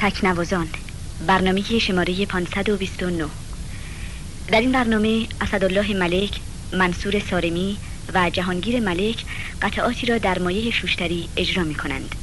تکنوازان برنامه شماره 529 در این برنامه اسدالله ملک، منصور سارمی و جهانگیر ملک قطعاتی را در مایه شوشتری اجرا می کنند.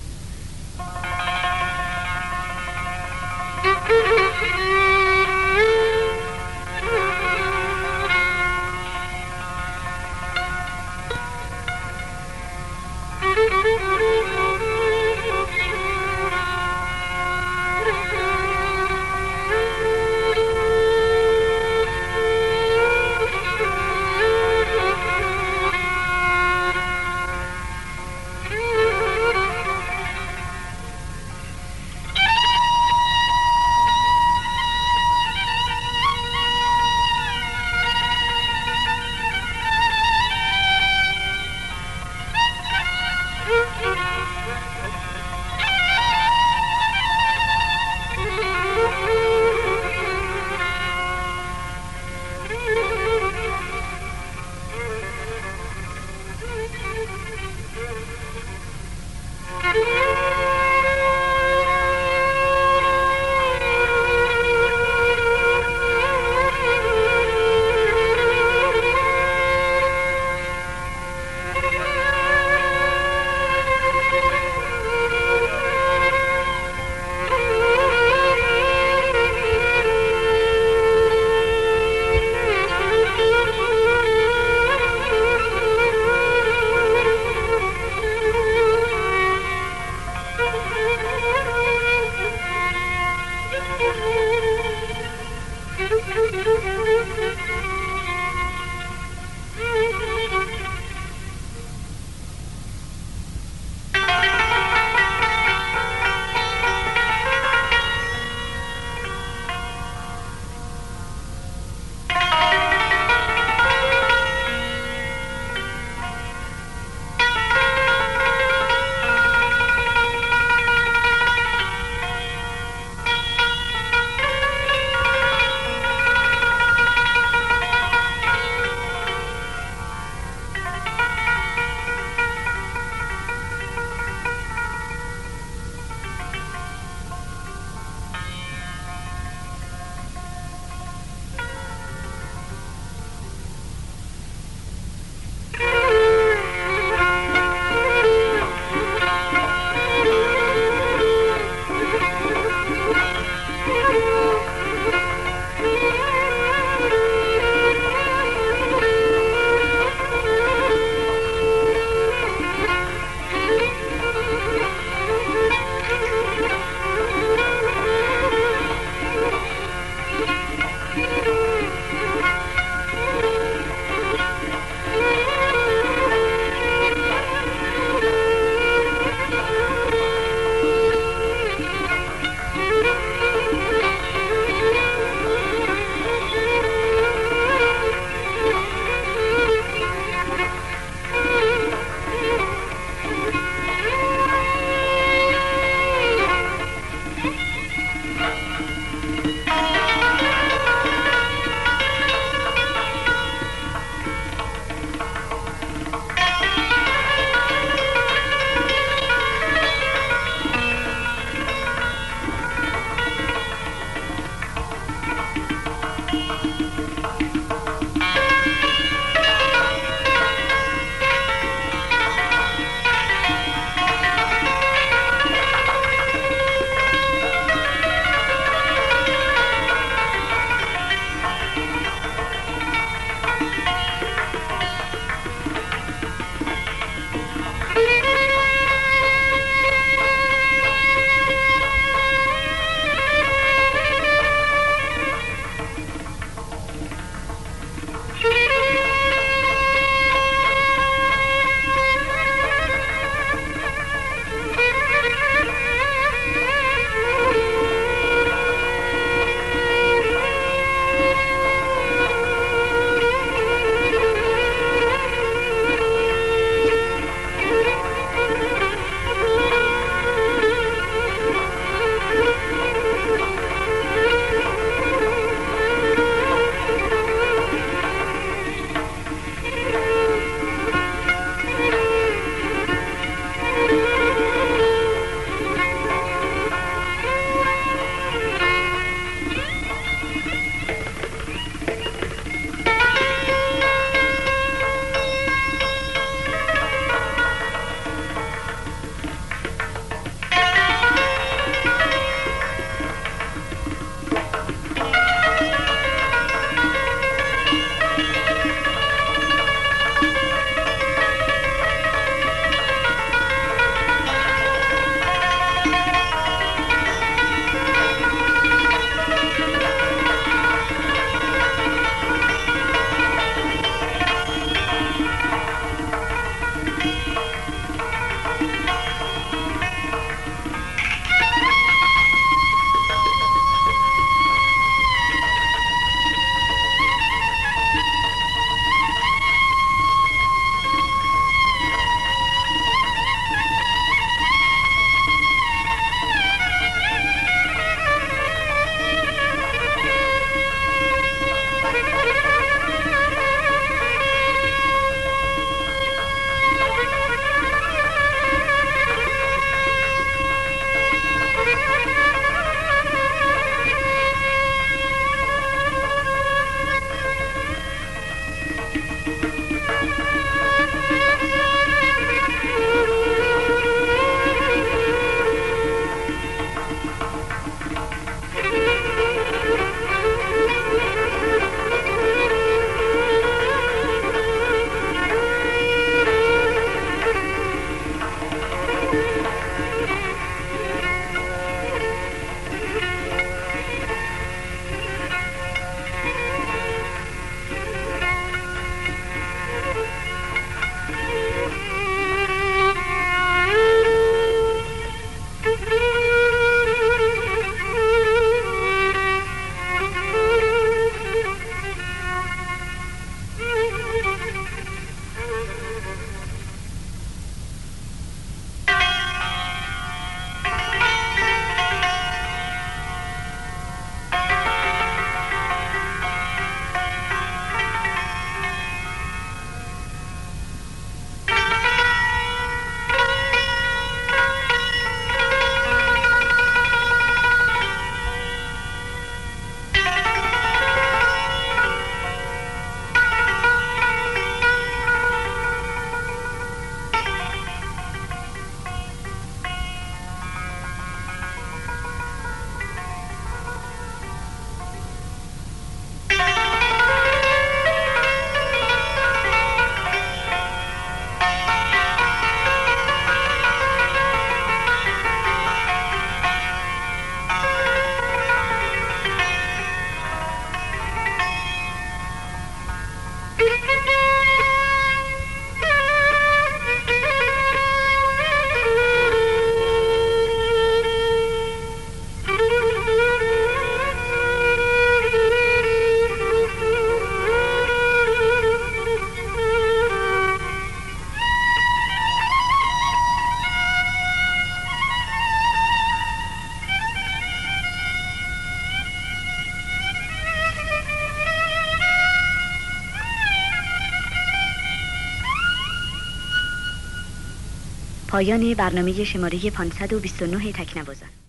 پایان برنامه شماره 529 تکنوازان.